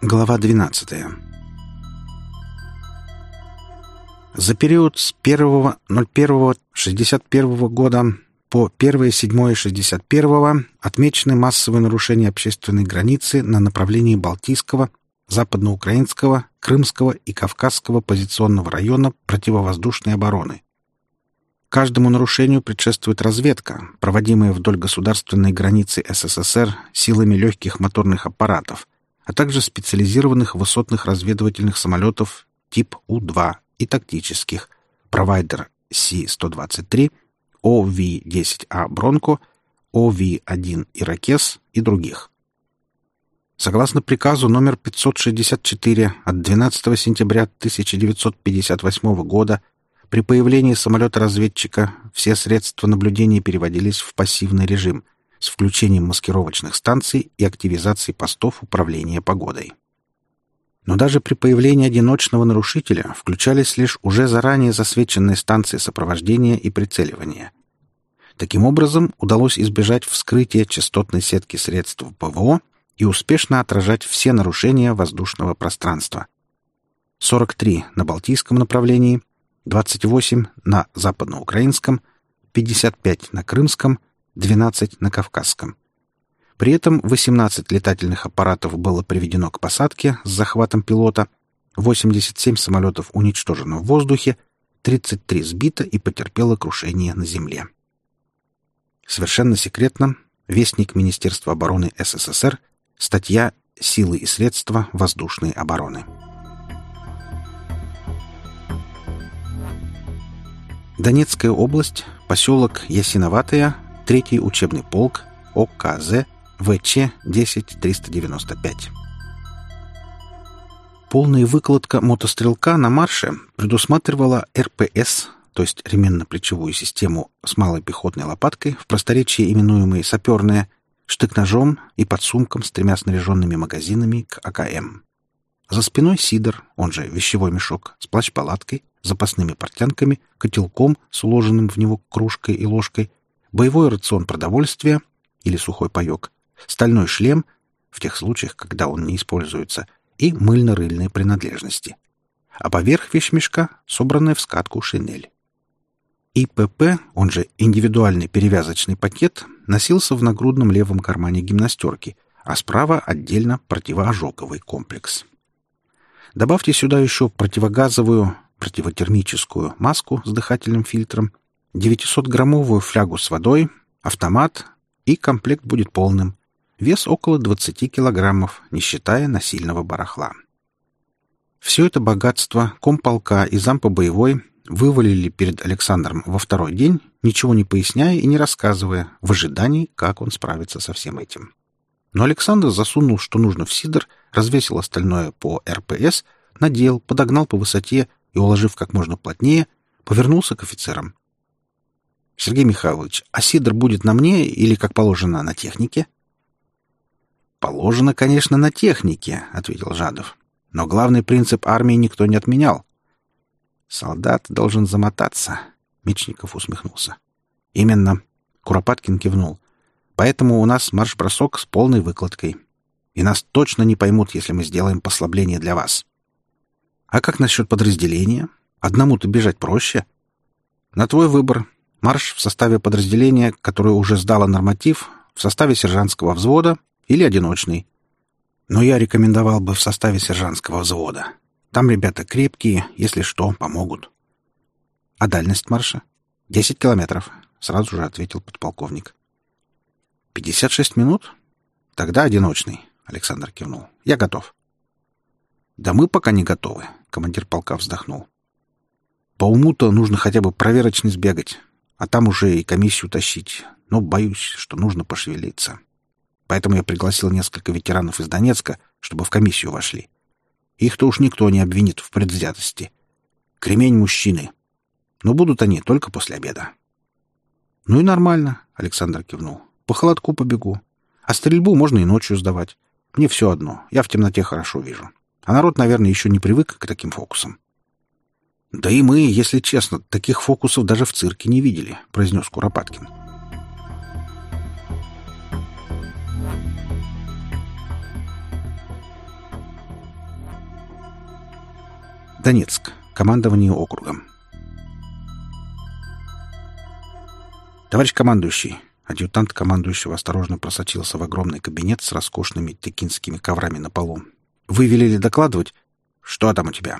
Глава 12. За период с 1.01.61 года по 1.07.61 отмечены массовые нарушения общественной границы на направлении Балтийского, Западноукраинского, Крымского и Кавказского позиционного района противовоздушной обороны. Каждому нарушению предшествует разведка, проводимая вдоль государственной границы СССР силами легких моторных аппаратов, а также специализированных высотных разведывательных самолетов тип У-2 и тактических провайдер Си-123, ОВ-10А «Бронко», ОВ-1 «Иракес» и других. Согласно приказу номер 564 от 12 сентября 1958 года при появлении самолета-разведчика все средства наблюдения переводились в пассивный режим с включением маскировочных станций и активизацией постов управления погодой. Но даже при появлении одиночного нарушителя включались лишь уже заранее засвеченные станции сопровождения и прицеливания. Таким образом, удалось избежать вскрытия частотной сетки средств ПВО и успешно отражать все нарушения воздушного пространства. 43 на Балтийском направлении, 28 на Западноукраинском, 55 на Крымском, 12 на Кавказском. При этом 18 летательных аппаратов было приведено к посадке с захватом пилота, 87 самолетов уничтожено в воздухе, 33 сбито и потерпело крушение на земле. Совершенно секретно Вестник Министерства обороны СССР, статья «Силы и средства воздушной обороны». Донецкая область, поселок Ясиноватая, третий учебный полк, ОКЗ, ВЧ-10-395. Полная выкладка мотострелка на марше предусматривала РПС, то есть ременно-плечевую систему с малой пехотной лопаткой, в просторечии именуемой «саперная», штык-ножом и подсумком с тремя снаряженными магазинами к АКМ. За спиной сидор, он же вещевой мешок, с плащ-палаткой, запасными портянками, котелком с уложенным в него кружкой и ложкой, боевой рацион продовольствия или сухой паек, стальной шлем, в тех случаях, когда он не используется, и мыльно-рыльные принадлежности. А поверх вещмешка собранная в скатку шинель. ИПП, он же индивидуальный перевязочный пакет, носился в нагрудном левом кармане гимнастерки, а справа отдельно противоожоговый комплекс. Добавьте сюда еще противогазовую, противотермическую маску с дыхательным фильтром, 900-граммовую флягу с водой, автомат, и комплект будет полным. Вес около 20 килограммов, не считая насильного барахла. Все это богатство комполка и зампа боевой вывалили перед Александром во второй день, ничего не поясняя и не рассказывая, в ожидании, как он справится со всем этим. Но Александр засунул, что нужно в сидр, развесил остальное по РПС, надел, подогнал по высоте и, уложив как можно плотнее, повернулся к офицерам. — Сергей Михайлович, а сидр будет на мне или, как положено, на технике? — Положено, конечно, на технике, — ответил Жадов. — Но главный принцип армии никто не отменял. Солдат должен замотаться. Мечников усмехнулся. Именно. Куропаткин кивнул. Поэтому у нас марш-бросок с полной выкладкой. И нас точно не поймут, если мы сделаем послабление для вас. А как насчет подразделения? Одному-то бежать проще. На твой выбор. Марш в составе подразделения, которое уже сдало норматив, в составе сержантского взвода или одиночный. Но я рекомендовал бы в составе сержантского взвода. Там ребята крепкие, если что, помогут. А дальность марша? Десять километров, сразу же ответил подполковник. Пятьдесят шесть минут? Тогда одиночный, Александр кивнул. Я готов. Да мы пока не готовы, командир полка вздохнул. По уму-то нужно хотя бы проверочный сбегать, а там уже и комиссию тащить. Но боюсь, что нужно пошевелиться. Поэтому я пригласил несколько ветеранов из Донецка, чтобы в комиссию вошли. Их-то уж никто не обвинит в предвзятости. Кремень мужчины. Но будут они только после обеда. Ну и нормально, Александр кивнул. По холодку побегу. А стрельбу можно и ночью сдавать. Мне все одно. Я в темноте хорошо вижу. А народ, наверное, еще не привык к таким фокусам. «Да и мы, если честно, таких фокусов даже в цирке не видели», — произнес Куропаткин. Донецк. Командование округом. «Товарищ командующий!» Адъютант командующего осторожно просочился в огромный кабинет с роскошными текинскими коврами на полу. «Вы велели докладывать?» «Что там у тебя?»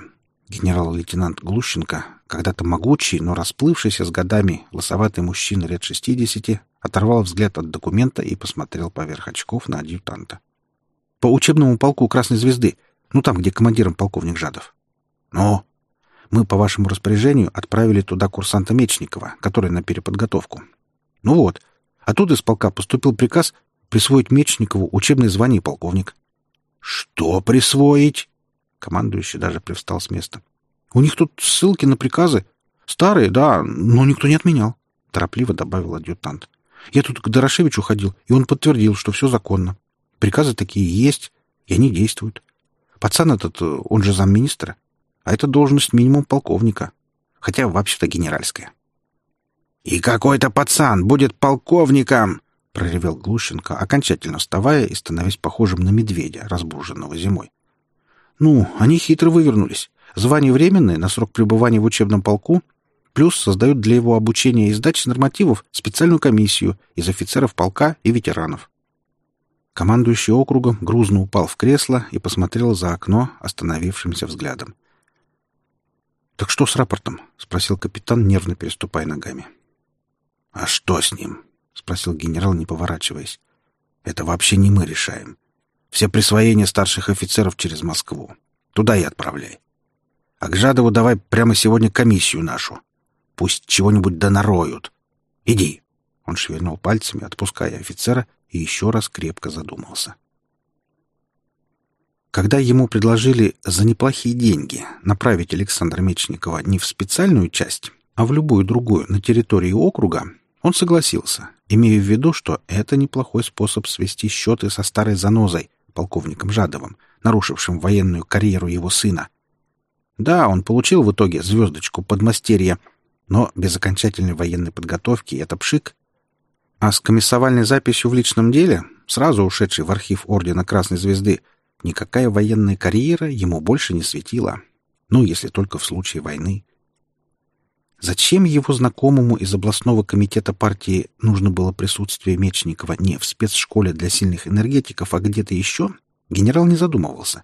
Генерал-лейтенант Глущенко, когда-то могучий, но расплывшийся с годами лосоватый мужчина лет шестидесяти, оторвал взгляд от документа и посмотрел поверх очков на адъютанта. «По учебному полку Красной Звезды. Ну, там, где командиром полковник Жадов». «Ну?» «Мы, по вашему распоряжению, отправили туда курсанта Мечникова, который на переподготовку. Ну вот, оттуда из полка поступил приказ присвоить Мечникову учебное звание полковник». «Что присвоить?» Командующий даже привстал с места. «У них тут ссылки на приказы. Старые, да, но никто не отменял», — торопливо добавил адъютант. «Я тут к Дорошевичу ходил, и он подтвердил, что все законно. Приказы такие есть, и они действуют. Пацан этот, он же замминистра, а это должность минимум полковника, хотя вообще-то генеральская». «И какой-то пацан будет полковником!» — проревел Глущенко, окончательно вставая и становясь похожим на медведя, разбуженного зимой. Ну, они хитро вывернулись. Звание временное на срок пребывания в учебном полку, плюс создают для его обучения и сдачи нормативов специальную комиссию из офицеров полка и ветеранов. Командующий округом грузно упал в кресло и посмотрел за окно остановившимся взглядом. «Так что с рапортом?» — спросил капитан, нервно переступая ногами. «А что с ним?» — спросил генерал, не поворачиваясь. «Это вообще не мы решаем. Все присвоения старших офицеров через Москву. Туда и отправляй. А к Жадову давай прямо сегодня комиссию нашу. Пусть чего-нибудь донароют. Иди. Он шевельнул пальцами, отпуская офицера, и еще раз крепко задумался. Когда ему предложили за неплохие деньги направить Александра Мечникова не в специальную часть, а в любую другую на территории округа, он согласился, имея в виду, что это неплохой способ свести счеты со старой занозой, полковником Жадовым, нарушившим военную карьеру его сына. Да, он получил в итоге звездочку подмастерья, но без окончательной военной подготовки это пшик. А с комиссовальной записью в личном деле, сразу ушедший в архив Ордена Красной Звезды, никакая военная карьера ему больше не светила. Ну, если только в случае войны. Зачем его знакомому из областного комитета партии нужно было присутствие Мечникова не в спецшколе для сильных энергетиков, а где-то еще, генерал не задумывался.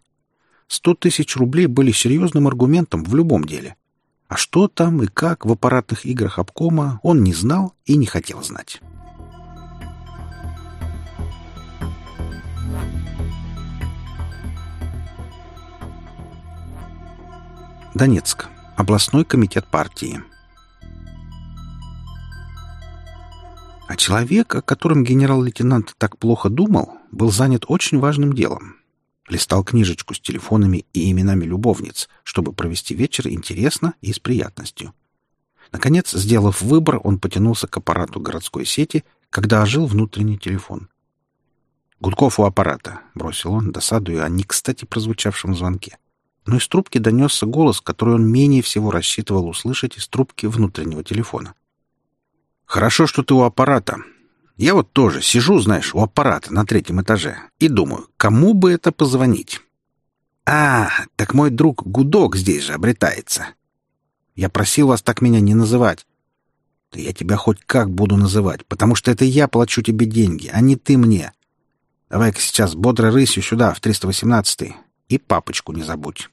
Сто тысяч рублей были серьезным аргументом в любом деле. А что там и как в аппаратных играх обкома, он не знал и не хотел знать. Донецк. Областной комитет партии. А человек, о котором генерал-лейтенант так плохо думал, был занят очень важным делом. Листал книжечку с телефонами и именами любовниц, чтобы провести вечер интересно и с приятностью. Наконец, сделав выбор, он потянулся к аппарату городской сети, когда ожил внутренний телефон. «Гудков у аппарата», — бросил он, досадуя о не кстати прозвучавшем звонке. Но из трубки донесся голос, который он менее всего рассчитывал услышать из трубки внутреннего телефона. Хорошо, что ты у аппарата. Я вот тоже сижу, знаешь, у аппарата на третьем этаже и думаю, кому бы это позвонить? А, так мой друг Гудок здесь же обретается. Я просил вас так меня не называть. Да я тебя хоть как буду называть, потому что это я плачу тебе деньги, а не ты мне. Давай-ка сейчас бодро рысью сюда, в 318-й, и папочку не забудь.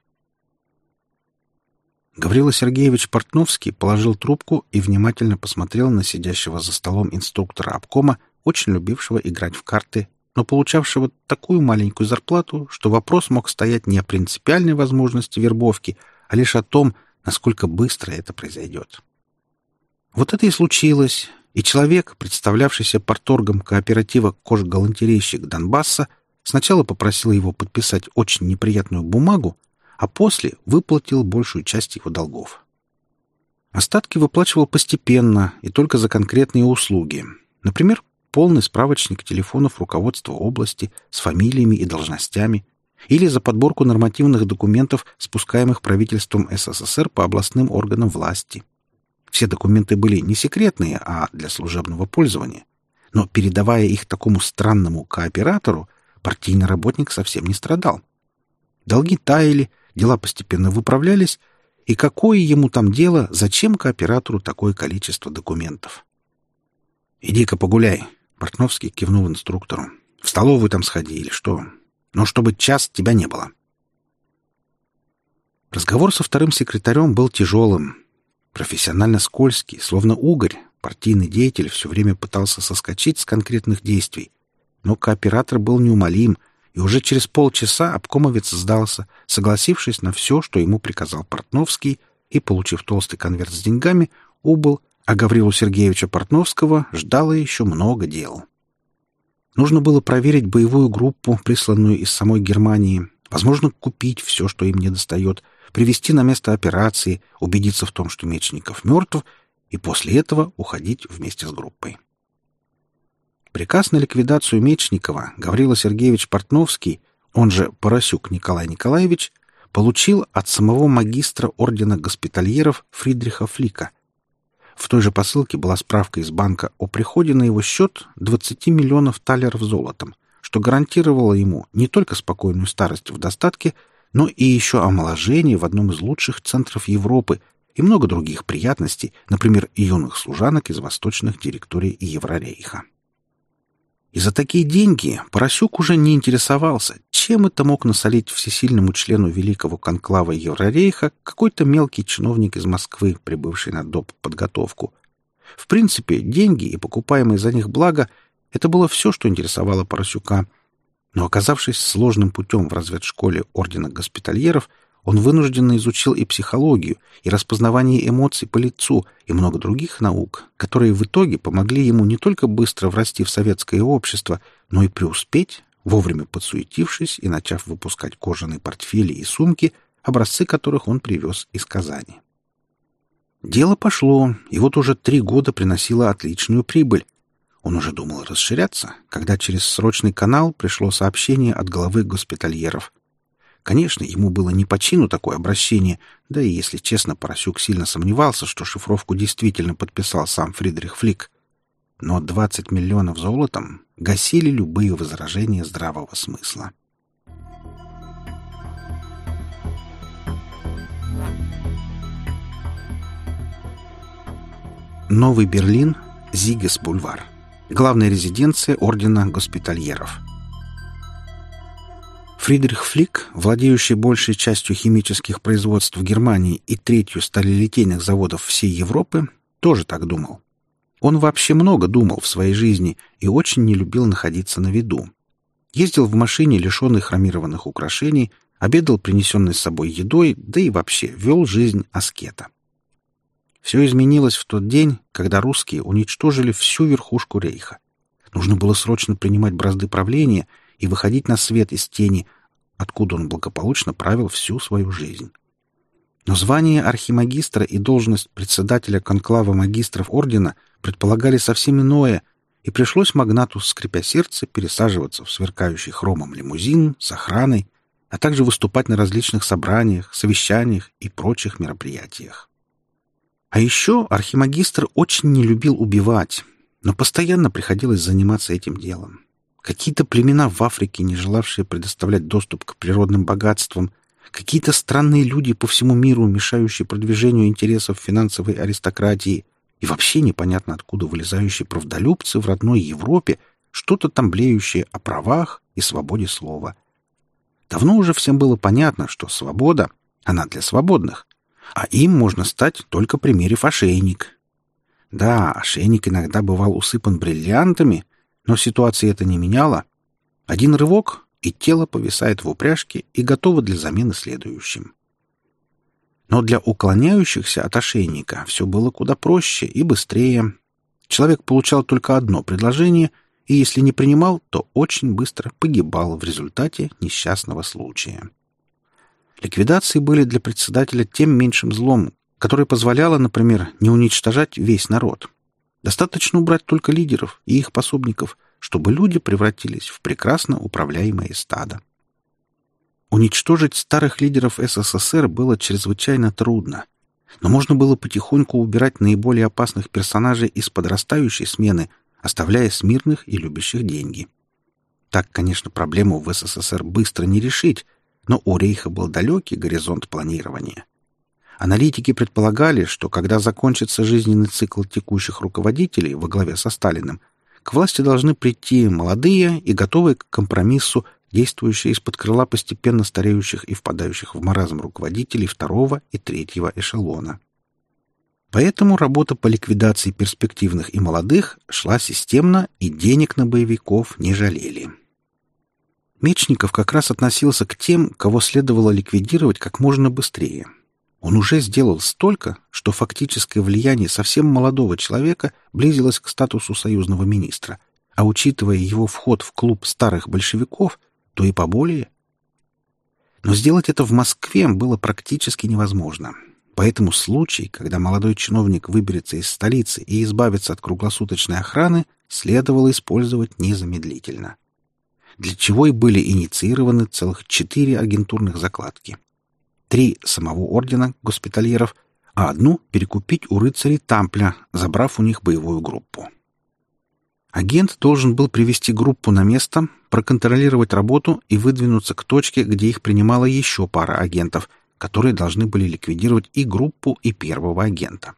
Гаврила Сергеевич Портновский положил трубку и внимательно посмотрел на сидящего за столом инструктора обкома, очень любившего играть в карты, но получавшего такую маленькую зарплату, что вопрос мог стоять не о принципиальной возможности вербовки, а лишь о том, насколько быстро это произойдет. Вот это и случилось, и человек, представлявшийся порторгом кооператива «Кожгалантерейщик Донбасса», сначала попросил его подписать очень неприятную бумагу, а после выплатил большую часть его долгов. Остатки выплачивал постепенно и только за конкретные услуги. Например, полный справочник телефонов руководства области с фамилиями и должностями, или за подборку нормативных документов, спускаемых правительством СССР по областным органам власти. Все документы были не секретные, а для служебного пользования. Но передавая их такому странному кооператору, партийный работник совсем не страдал. Долги таяли, дела постепенно выправлялись, и какое ему там дело, зачем кооператору такое количество документов? «Иди-ка погуляй», — Портновский кивнул инструктору. «В столовую там сходи или что? Но чтобы час тебя не было». Разговор со вторым секретарем был тяжелым, профессионально скользкий, словно угорь. Партийный деятель все время пытался соскочить с конкретных действий, но кооператор был неумолим — и уже через полчаса обкомовец сдался, согласившись на все, что ему приказал Портновский, и, получив толстый конверт с деньгами, убыл, а Гаврилу Сергеевича Портновского ждало еще много дел. Нужно было проверить боевую группу, присланную из самой Германии, возможно, купить все, что им недостает, привести на место операции, убедиться в том, что Мечников мертв, и после этого уходить вместе с группой. Приказ на ликвидацию Мечникова Гаврила Сергеевич Портновский, он же Поросюк Николай Николаевич, получил от самого магистра ордена госпитальеров Фридриха Флика. В той же посылке была справка из банка о приходе на его счет 20 миллионов талеров золотом, что гарантировало ему не только спокойную старость в достатке, но и еще омоложение в одном из лучших центров Европы и много других приятностей, например, юных служанок из восточных директорий Еврорейха. И за такие деньги Поросюк уже не интересовался, чем это мог насолить всесильному члену великого конклава Еврорейха какой-то мелкий чиновник из Москвы, прибывший на доп. подготовку. В принципе, деньги и покупаемые за них блага — это было все, что интересовало Поросюка. Но оказавшись сложным путем в разведшколе Ордена Госпитальеров — он вынужденно изучил и психологию, и распознавание эмоций по лицу, и много других наук, которые в итоге помогли ему не только быстро врасти в советское общество, но и преуспеть, вовремя подсуетившись и начав выпускать кожаные портфели и сумки, образцы которых он привез из Казани. Дело пошло, и вот уже три года приносило отличную прибыль. Он уже думал расширяться, когда через срочный канал пришло сообщение от главы госпитальеров. Конечно, ему было не по чину такое обращение, да и, если честно, Поросюк сильно сомневался, что шифровку действительно подписал сам Фридрих Флик. Но 20 миллионов золотом гасили любые возражения здравого смысла. Новый Берлин, Зигес-бульвар. Главная резиденция Ордена Госпитальеров – Фридрих Флик, владеющий большей частью химических производств в Германии и третью сталелитейных заводов всей Европы, тоже так думал. Он вообще много думал в своей жизни и очень не любил находиться на виду. Ездил в машине, лишенной хромированных украшений, обедал принесенной с собой едой, да и вообще вел жизнь аскета. Все изменилось в тот день, когда русские уничтожили всю верхушку рейха. Нужно было срочно принимать бразды правления — и выходить на свет из тени, откуда он благополучно правил всю свою жизнь. Но звание архимагистра и должность председателя конклава магистров ордена предполагали совсем иное, и пришлось магнату, скрипя сердце, пересаживаться в сверкающий хромом лимузин с охраной, а также выступать на различных собраниях, совещаниях и прочих мероприятиях. А еще архимагистр очень не любил убивать, но постоянно приходилось заниматься этим делом. Какие-то племена в Африке, не желавшие предоставлять доступ к природным богатствам, какие-то странные люди по всему миру, мешающие продвижению интересов финансовой аристократии, и вообще непонятно откуда вылезающие правдолюбцы в родной Европе, что-то там блеющее о правах и свободе слова. Давно уже всем было понятно, что свобода, она для свободных, а им можно стать, только примерив ошейник. Да, ошейник иногда бывал усыпан бриллиантами, но ситуация это не меняла. Один рывок, и тело повисает в упряжке и готово для замены следующим. Но для уклоняющихся от ошейника все было куда проще и быстрее. Человек получал только одно предложение, и если не принимал, то очень быстро погибал в результате несчастного случая. Ликвидации были для председателя тем меньшим злом, которое позволяло, например, не уничтожать весь народ — Достаточно убрать только лидеров и их пособников, чтобы люди превратились в прекрасно управляемое стадо. Уничтожить старых лидеров СССР было чрезвычайно трудно, но можно было потихоньку убирать наиболее опасных персонажей из подрастающей смены, оставляя смирных и любящих деньги. Так, конечно, проблему в СССР быстро не решить, но у Рейха был далекий горизонт планирования. Аналитики предполагали, что когда закончится жизненный цикл текущих руководителей во главе со Сталиным, к власти должны прийти молодые и готовые к компромиссу, действующие из-под крыла постепенно стареющих и впадающих в маразм руководителей второго и третьего эшелона. Поэтому работа по ликвидации перспективных и молодых шла системно, и денег на боевиков не жалели. Мечников как раз относился к тем, кого следовало ликвидировать как можно быстрее. Он уже сделал столько, что фактическое влияние совсем молодого человека близилось к статусу союзного министра, а учитывая его вход в клуб старых большевиков, то и поболее. Но сделать это в Москве было практически невозможно. Поэтому случай, когда молодой чиновник выберется из столицы и избавится от круглосуточной охраны, следовало использовать незамедлительно для чего и были инициированы целых четыре агентурных закладки. Три самого ордена госпитальеров, а одну перекупить у рыцарей Тампля, забрав у них боевую группу. Агент должен был привести группу на место, проконтролировать работу и выдвинуться к точке, где их принимала еще пара агентов, которые должны были ликвидировать и группу, и первого агента.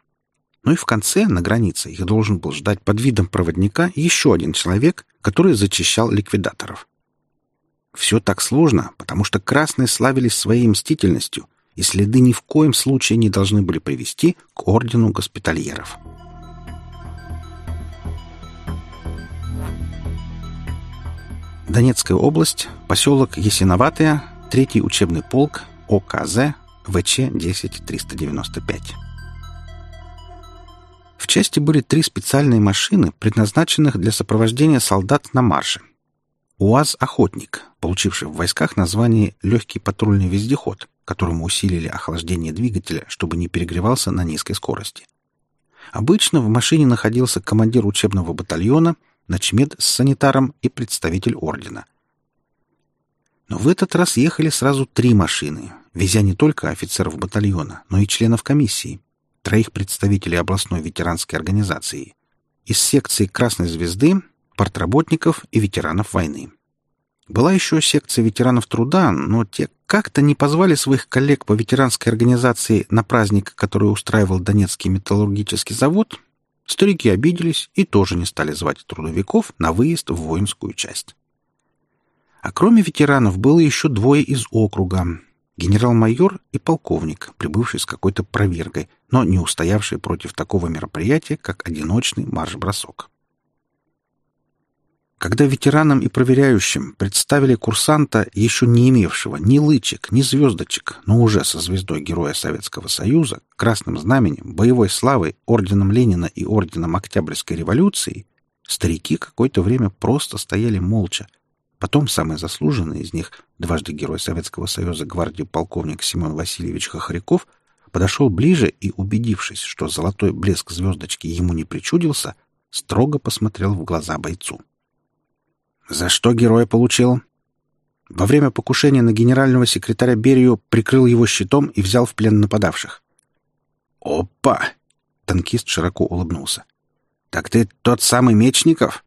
Ну и в конце, на границе, их должен был ждать под видом проводника еще один человек, который зачищал ликвидаторов. Все так сложно, потому что красные славились своей мстительностью, и следы ни в коем случае не должны были привести к ордену госпитальеров. Донецкая область, поселок Ясиноватая, третий учебный полк, ОКЗ, ВЧ-10395. В части были три специальные машины, предназначенных для сопровождения солдат на марше – УАЗ-охотник, получивший в войсках название «легкий патрульный вездеход», которому усилили охлаждение двигателя, чтобы не перегревался на низкой скорости. Обычно в машине находился командир учебного батальона, начмед с санитаром и представитель ордена. Но в этот раз ехали сразу три машины, везя не только офицеров батальона, но и членов комиссии, троих представителей областной ветеранской организации. Из секции «Красной звезды» портработников и ветеранов войны. Была еще секция ветеранов труда, но те как-то не позвали своих коллег по ветеранской организации на праздник, который устраивал Донецкий металлургический завод. Старики обиделись и тоже не стали звать трудовиков на выезд в воинскую часть. А кроме ветеранов было еще двое из округа. Генерал-майор и полковник, прибывший с какой-то проверкой, но не устоявший против такого мероприятия, как одиночный марш-бросок. Когда ветеранам и проверяющим представили курсанта, еще не имевшего ни лычек, ни звездочек, но уже со звездой Героя Советского Союза, красным знаменем, боевой славой, орденом Ленина и орденом Октябрьской революции, старики какое-то время просто стояли молча. Потом самый заслуженный из них, дважды Герой Советского Союза гвардии полковник Семен Васильевич Хохряков, подошел ближе и, убедившись, что золотой блеск звездочки ему не причудился, строго посмотрел в глаза бойцу. За что героя получил? Во время покушения на генерального секретаря Берию прикрыл его щитом и взял в плен нападавших. «Опа!» — танкист широко улыбнулся. «Так ты тот самый Мечников?»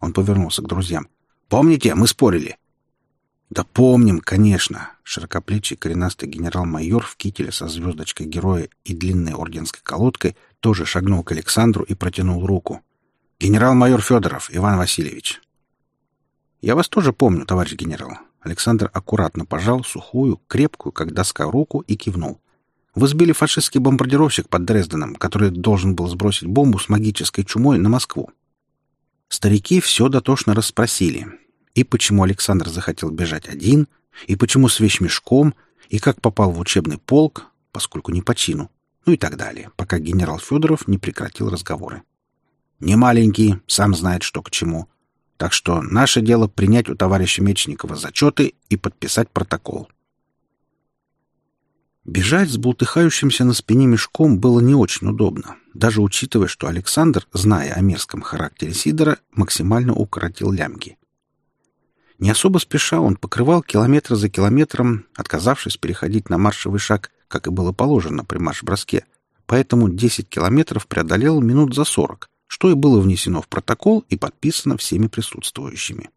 Он повернулся к друзьям. «Помните, мы спорили?» «Да помним, конечно!» Широкоплечий коренастый генерал-майор в кителе со звездочкой героя и длинной орденской колодкой тоже шагнул к Александру и протянул руку. «Генерал-майор Федоров Иван Васильевич, «Я вас тоже помню, товарищ генерал». Александр аккуратно пожал сухую, крепкую, как доска, руку и кивнул. «Вы сбили фашистский бомбардировщик под Дрезденом, который должен был сбросить бомбу с магической чумой на Москву». Старики все дотошно расспросили. И почему Александр захотел бежать один, и почему с вещмешком, и как попал в учебный полк, поскольку не по чину, ну и так далее, пока генерал Федоров не прекратил разговоры. «Не маленький, сам знает, что к чему», так что наше дело принять у товарища Мечникова зачеты и подписать протокол. Бежать с бултыхающимся на спине мешком было не очень удобно, даже учитывая, что Александр, зная о мерзком характере Сидора, максимально укоротил лямки. Не особо спеша он покрывал километр за километром, отказавшись переходить на маршевый шаг, как и было положено при марш-броске. Поэтому 10 километров преодолел минут за 40, что и было внесено в протокол и подписано всеми присутствующими.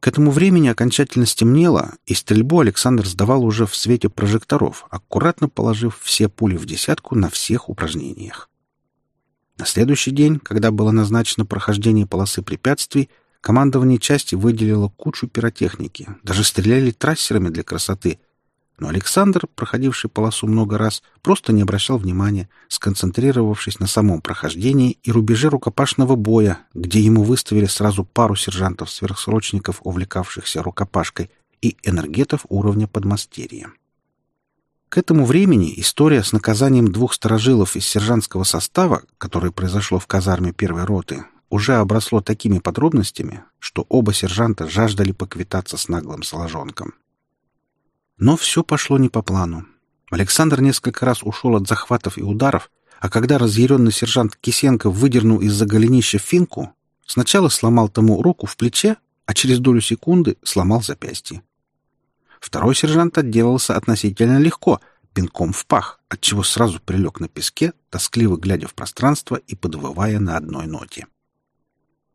К этому времени окончательно стемнело, и стрельбу Александр сдавал уже в свете прожекторов, аккуратно положив все пули в десятку на всех упражнениях. На следующий день, когда было назначено прохождение полосы препятствий, командование части выделило кучу пиротехники, даже стреляли трассерами для красоты, но Александр, проходивший полосу много раз, просто не обращал внимания, сконцентрировавшись на самом прохождении и рубеже рукопашного боя, где ему выставили сразу пару сержантов-сверхсрочников, увлекавшихся рукопашкой, и энергетов уровня подмастерья. К этому времени история с наказанием двух сторожилов из сержантского состава, которое произошло в казарме первой роты, уже обросло такими подробностями, что оба сержанта жаждали поквитаться с наглым соложонком. Но все пошло не по плану. Александр несколько раз ушел от захватов и ударов, а когда разъяренный сержант Кисенко выдернул из-за голенища финку, сначала сломал тому руку в плече, а через долю секунды сломал запястье. Второй сержант отделался относительно легко, пинком в пах, отчего сразу прилег на песке, тоскливо глядя в пространство и подвывая на одной ноте.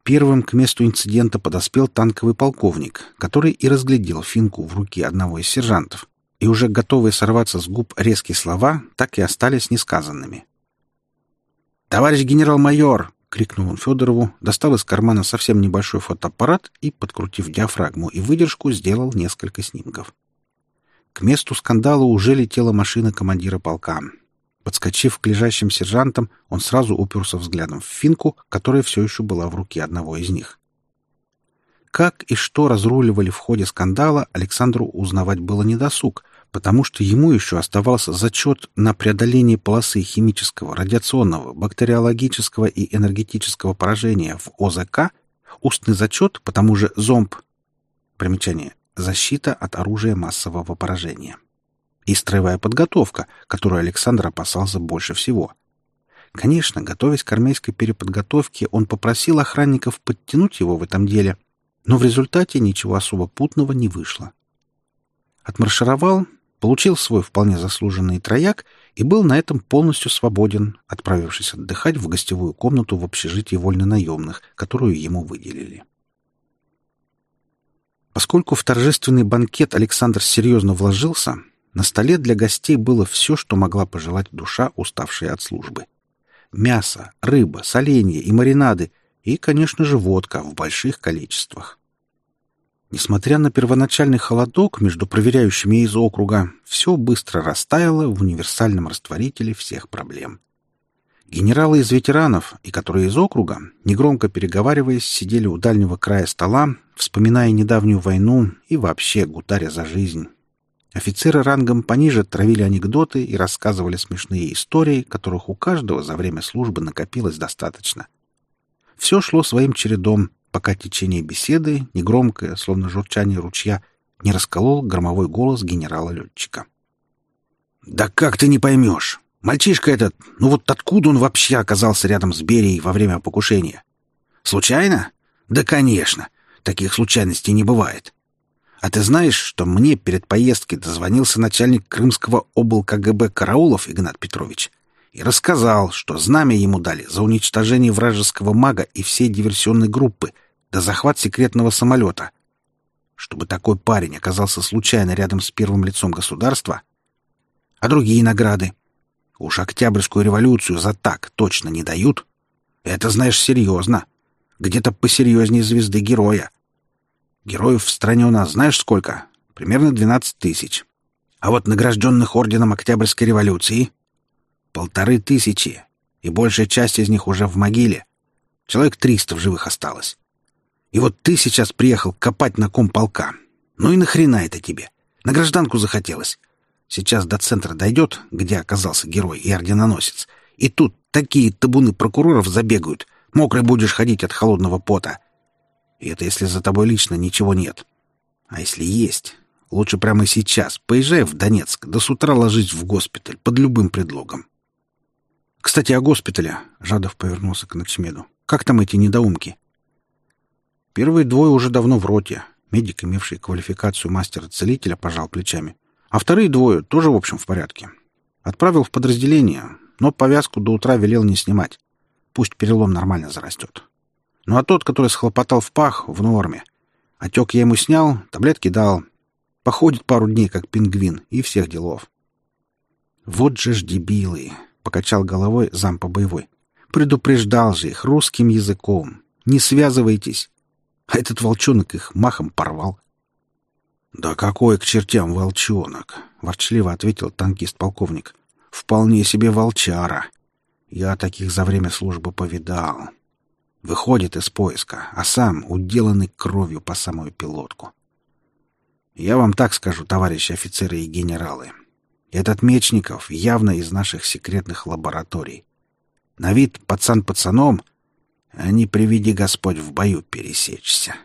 Первым к месту инцидента подоспел танковый полковник, который и разглядел финку в руке одного из сержантов, и уже готовые сорваться с губ резкие слова так и остались несказанными. «Товарищ генерал-майор!» — крикнул он Федорову, достал из кармана совсем небольшой фотоаппарат и, подкрутив диафрагму и выдержку, сделал несколько снимков. К месту скандала уже летела машина командира полка. Подскочив к лежащим сержантам, он сразу уперся взглядом в финку, которая все еще была в руке одного из них. Как и что разруливали в ходе скандала, Александру узнавать было недосуг, потому что ему еще оставался зачет на преодоление полосы химического, радиационного, бактериологического и энергетического поражения в ОЗК, устный зачет по тому же ЗОМП. Примечание. Защита от оружия массового поражения и строевая подготовка, которую Александр опасался больше всего. Конечно, готовясь к армейской переподготовке, он попросил охранников подтянуть его в этом деле, но в результате ничего особо путного не вышло. Отмаршировал, получил свой вполне заслуженный трояк и был на этом полностью свободен, отправившись отдыхать в гостевую комнату в общежитии вольнонаемных, которую ему выделили. Поскольку в торжественный банкет Александр серьезно вложился, на столе для гостей было все, что могла пожелать душа, уставшая от службы. Мясо, рыба, соленья и маринады, и, конечно же, водка в больших количествах. Несмотря на первоначальный холодок между проверяющими из округа, все быстро растаяло в универсальном растворителе всех проблем. Генералы из ветеранов и которые из округа, негромко переговариваясь, сидели у дальнего края стола, вспоминая недавнюю войну и вообще гутаря за жизнь, Офицеры рангом пониже травили анекдоты и рассказывали смешные истории, которых у каждого за время службы накопилось достаточно. Все шло своим чередом, пока течение беседы, негромкое, словно журчание ручья, не расколол громовой голос генерала-летчика. «Да как ты не поймешь? Мальчишка этот, ну вот откуда он вообще оказался рядом с Берией во время покушения? Случайно? Да, конечно. Таких случайностей не бывает. А ты знаешь, что мне перед поездкой дозвонился начальник крымского обл. КГБ Караулов Игнат Петрович и рассказал, что знамя ему дали за уничтожение вражеского мага и всей диверсионной группы, да захват секретного самолета. Чтобы такой парень оказался случайно рядом с первым лицом государства. А другие награды? Уж Октябрьскую революцию за так точно не дают. Это, знаешь, серьезно. Где-то посерьезнее звезды героя. Героев в стране у нас знаешь сколько? Примерно 12 тысяч. А вот награжденных орденом Октябрьской революции — полторы тысячи, и большая часть из них уже в могиле. Человек триста в живых осталось. И вот ты сейчас приехал копать на ком полка. Ну и нахрена это тебе? На гражданку захотелось. Сейчас до центра дойдет, где оказался герой и орденоносец. И тут такие табуны прокуроров забегают. Мокрый будешь ходить от холодного пота. И это если за тобой лично ничего нет. А если есть, лучше прямо сейчас поезжай в Донецк, да с утра ложись в госпиталь под любым предлогом. Кстати, о госпитале. Жадов повернулся к Наксмеду. Как там эти недоумки? Первые двое уже давно в роте. Медик, имевший квалификацию мастера-целителя, пожал плечами. А вторые двое тоже, в общем, в порядке. Отправил в подразделение, но повязку до утра велел не снимать. Пусть перелом нормально зарастет. Ну а тот, который схлопотал в пах, в норме. Отек я ему снял, таблетки дал. Походит пару дней, как пингвин, и всех делов. Вот же ж дебилы, — покачал головой зам по боевой. Предупреждал же их русским языком. Не связывайтесь. А этот волчонок их махом порвал. — Да какой к чертям волчонок! — ворчливо ответил танкист-полковник. — Вполне себе волчара. Я таких за время службы повидал. Выходит из поиска, а сам уделанный кровью по самую пилотку. Я вам так скажу, товарищи офицеры и генералы. Этот Мечников явно из наших секретных лабораторий. На вид пацан пацаном, а не приведи Господь в бою пересечься.